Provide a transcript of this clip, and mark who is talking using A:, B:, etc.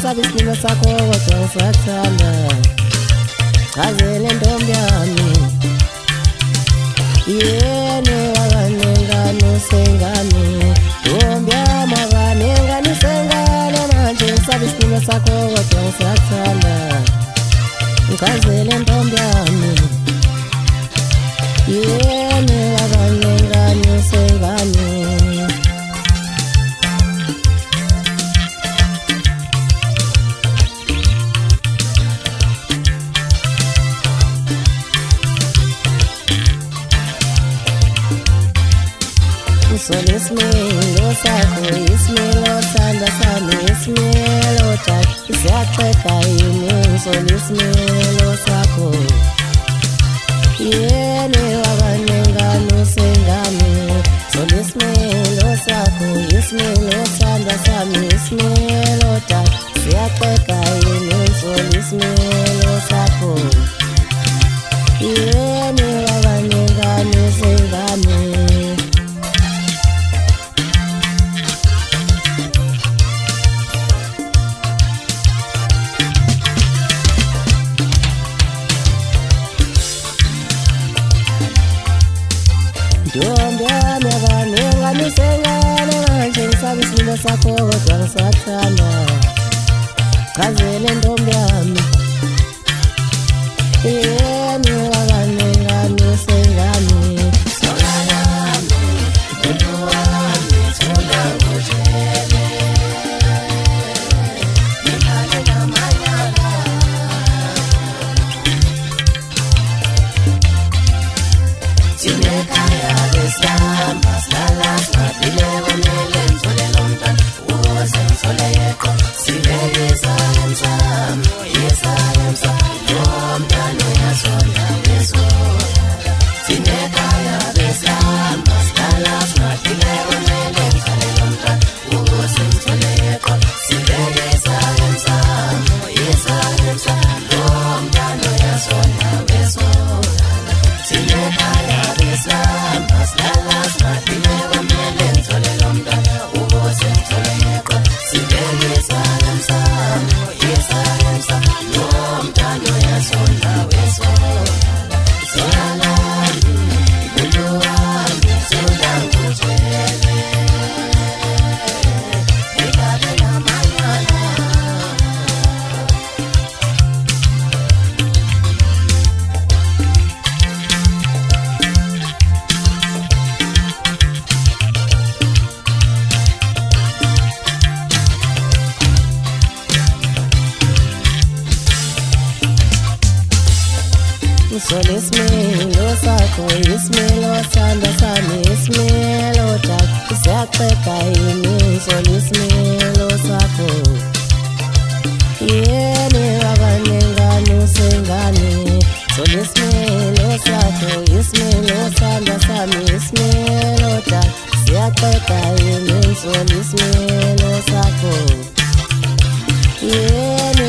A: Sabisi simo sakho kodwa ngisathanda Kazele ntombi yami Yene wabanengane usengane Ntombi yami abanengane usengane Manje sabisi simo sakho kodwa ngisathanda Kazele ntombi yami Yeah Viszont isméló szákó, isméló szánd a számi, isméló csák, Iszácsajka imén, szon isméló szákó. Jéni vagan nyengánú szengánú, szon isméló szákó, isméló szánd a számi, isméló csák, Iszácsajka imén, szon isméló ntombi yami abaninganise ngane manje ngisaba isimo sakho kodwa ngisathana chazele ntombi yami love. Son Ismail, Osako Ismail, Osanda San Ismail, Otak Isakpeka ini Son Ismail, Osako Yeni wabanengani usengani Son Ismail, Osako Ismail, Osanda San Ismail, Otak Isakpeka ini Son Ismail, Osako Yeni